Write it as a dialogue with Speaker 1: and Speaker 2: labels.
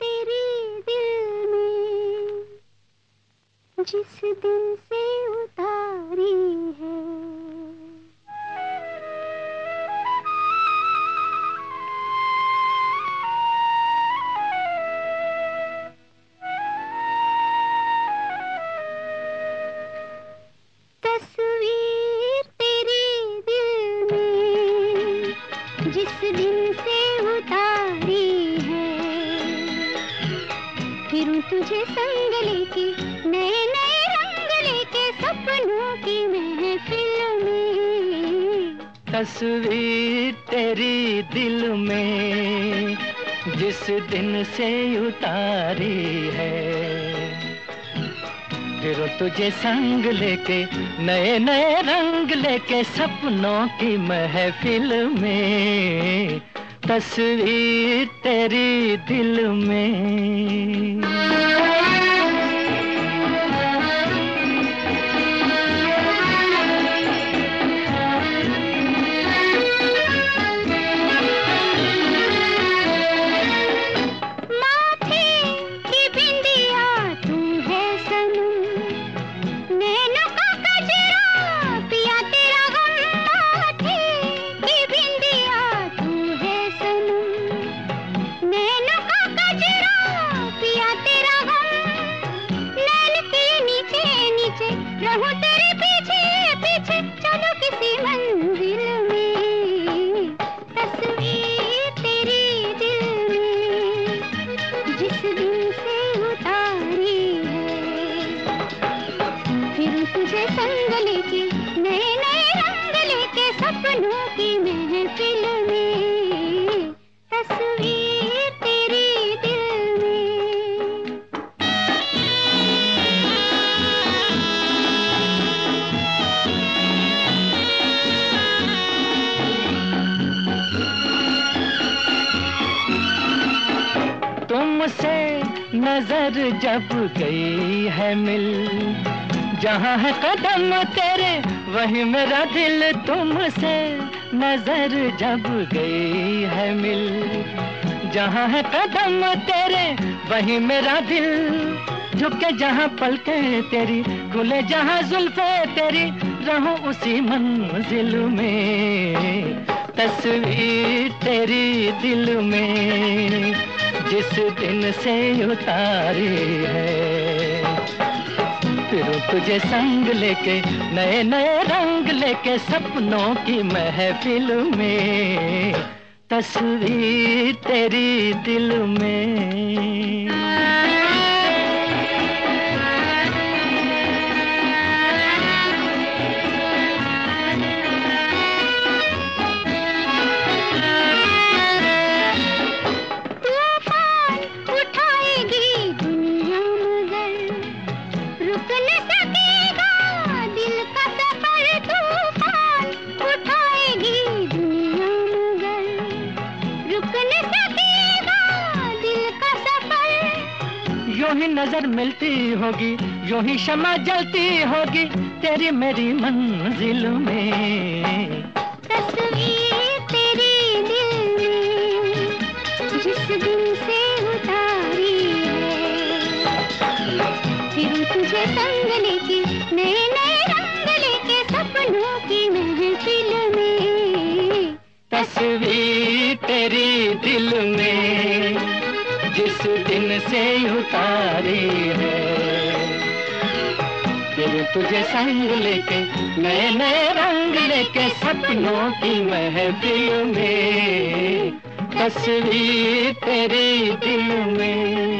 Speaker 1: तेरे दिल में जिस दिन से उतारी फिरूं तुझे संग लेके नए नए रंग लेके सपनों की महफिल में।
Speaker 2: तस्वीर तेरी दिल में, जिस दिन से उतारी है। फिर तुझे संग लेके नए नए रंग लेके सपनों की महफिल में तस्वीर तेरी दिल में।
Speaker 1: चलो किसी मंजिल में, तस्वीर तेरी दिल में, जिस दिन से उतारी है। फिर तुझे संग लेके नए नए रंग लेके, सपनों की महफिल में, तस्वीर
Speaker 2: नज़र जब गई है मिल, जहाँ है कदम तेरे, वही मेरा दिल तुमसे। नज़र जब गई है मिल, जहाँ है कदम तेरे, वही मेरा दिल। झुके जहाँ पलके तेरी, खुले जहाँ जुल्फे तेरी, रहूँ उसी मंजिल में। तस्वीर तेरी दिल में। जिस दिन से उतारी है। फिर तुझे संग लेके, नए नए रंग लेके सपनों की महफिल में, तस्वीर तेरी दिल में। ही नज़र मिलती होगी यूँ ही शमा जलती होगी तेरी मेरी मंजिल में।
Speaker 1: तस्वीर तेरी दिल में जिस दिन से उतारी है। फिर तुझे संग लेके नए नए रंग लेके सपनों की महफिल में।
Speaker 2: तस्वीर तेरी दिल में। जिस दिन से उतारी है। फिर तुझे संग लेके नए नए रंग लेके, सपनों की महफिल में, तस्वीर तेरे दिल में।